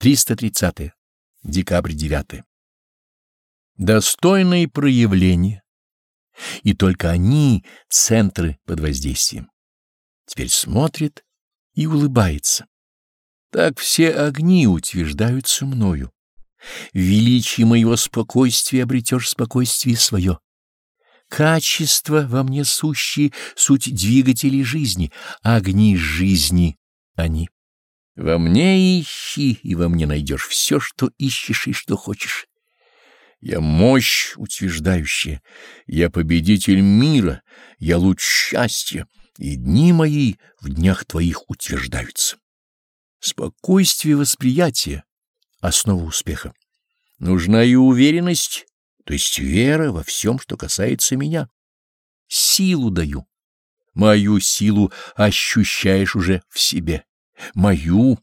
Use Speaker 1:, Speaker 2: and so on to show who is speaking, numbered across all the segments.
Speaker 1: 330. Декабрь 9. Достойные проявления, и только они — центры под воздействием. Теперь смотрит и улыбается. Так все огни утверждаются мною. В величии моего спокойствия обретешь спокойствие свое. Качества во мне сущие — суть двигателей жизни, огни жизни они. Во мне ищи, и во мне найдешь все, что ищешь и что хочешь. Я мощь утверждающая, я победитель мира, я луч счастья, и дни мои в днях твоих утверждаются. Спокойствие восприятия — основа успеха. Нужна и уверенность, то есть вера во всем, что касается меня. Силу даю. Мою силу ощущаешь уже в себе. Мою.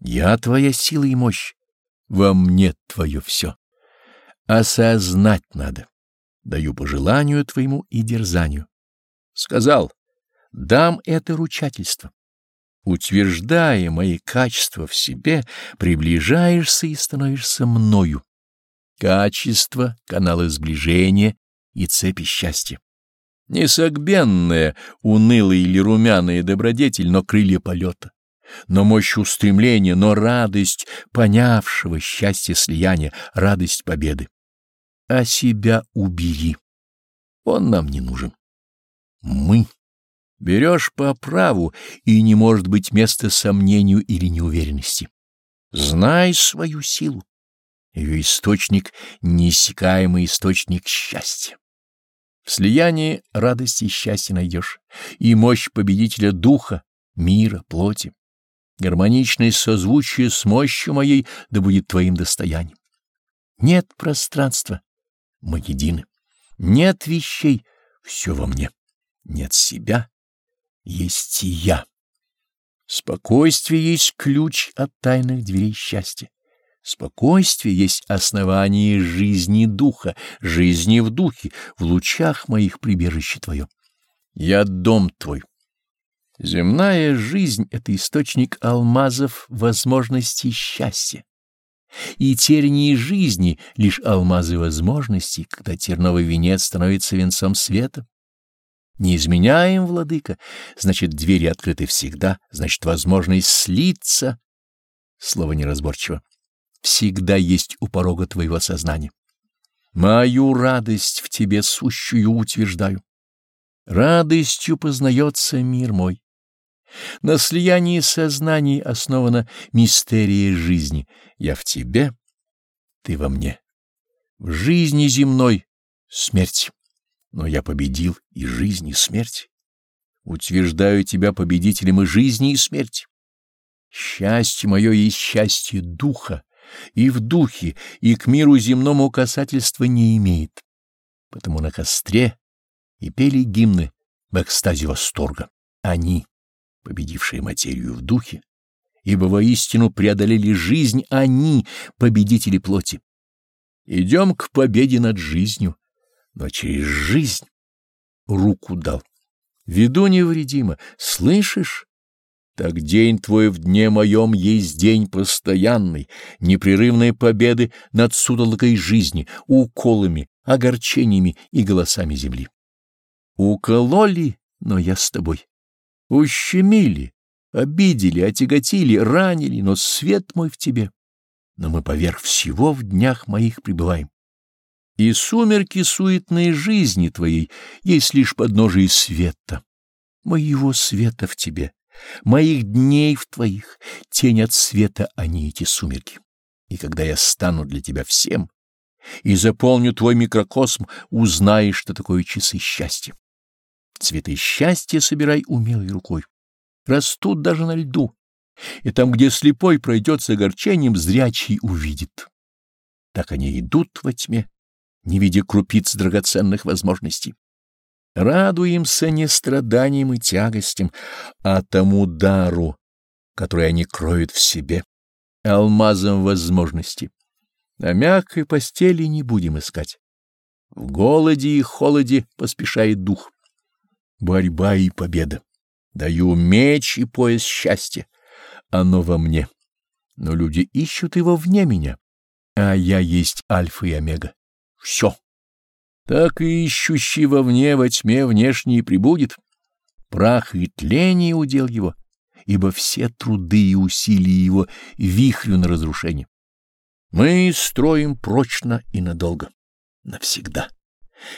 Speaker 1: Я твоя сила и мощь. Во мне твое все. Осознать надо. Даю по желанию твоему и дерзанию. Сказал, дам это ручательство. Утверждая мои качества в себе, приближаешься и становишься мною. Качество, каналы сближения и цепи счастья. Несогбенная, унылая или румяная добродетель, но крылья полета, но мощь устремления, но радость понявшего счастья слияния, радость победы. А себя убери. Он нам не нужен. Мы. Берешь по праву, и не может быть места сомнению или неуверенности. Знай свою силу. Ее источник — неиссякаемый источник счастья. В слиянии радости и счастья найдешь, и мощь победителя духа, мира, плоти. Гармоничное созвучие с мощью моей да будет твоим достоянием. Нет пространства, мы едины. Нет вещей, все во мне. Нет себя, есть и я. Спокойствие есть ключ от тайных дверей счастья. Спокойствие есть основание жизни духа, жизни в духе, в лучах моих прибежище твое. Я дом твой. Земная жизнь — это источник алмазов возможностей счастья. И тернии жизни — лишь алмазы возможностей, когда терновый венец становится венцом света. Не изменяем, владыка, значит, двери открыты всегда, значит, возможность слиться. Слово неразборчиво. Всегда есть у порога твоего сознания. Мою радость в тебе сущую утверждаю. Радостью познается мир мой. На слиянии сознаний основана мистерия жизни. Я в тебе, ты во мне. В жизни земной — смерть но я победил и жизнь, и смерть. Утверждаю тебя победителем и жизни, и смерти. Счастье мое есть счастье духа, и в духе, и к миру земному касательства не имеет. Потому на костре и пели гимны в экстазе восторга. Они, победившие материю в духе, ибо воистину преодолели жизнь они, победители плоти. Идем к победе над жизнью, но через жизнь руку дал. Веду невредимо, слышишь? Так день твой в дне моем есть день постоянный, непрерывной победы над судолокой жизни, уколами, огорчениями и голосами земли. Укололи, но я с тобой. Ущемили, обидели, отяготили, ранили, но свет мой в тебе. Но мы поверх всего в днях моих пребываем и сумерки суетной жизни твоей есть лишь подножие света, моего света в тебе, моих дней в твоих, тень от света они эти сумерки. И когда я стану для тебя всем и заполню твой микрокосм, узнаешь, что такое часы счастья. Цветы счастья собирай умелой рукой. Растут даже на льду, и там, где слепой пройдет с огорчением, зрячий увидит. Так они идут во тьме, не видя крупиц драгоценных возможностей. Радуемся не страданиям и тягостям, а тому дару, который они кроют в себе, алмазом возможностей. На мягкой постели не будем искать. В голоде и холоде поспешает дух. Борьба и победа. Даю меч и пояс счастья. Оно во мне. но люди ищут его вне меня, а я есть альфа и омега. Все. Так и ищущий вовне во тьме внешний прибудет. Прах и тление удел его, ибо все труды и усилия его вихрю на разрушение. Мы строим прочно и надолго, навсегда.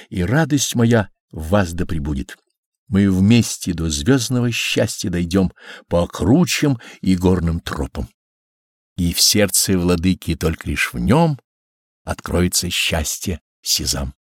Speaker 1: И радость моя в вас да пребудет. Мы вместе до звездного счастья дойдем по кручам и горным тропам. И в сердце владыки только лишь в нем откроется счастье Сезам.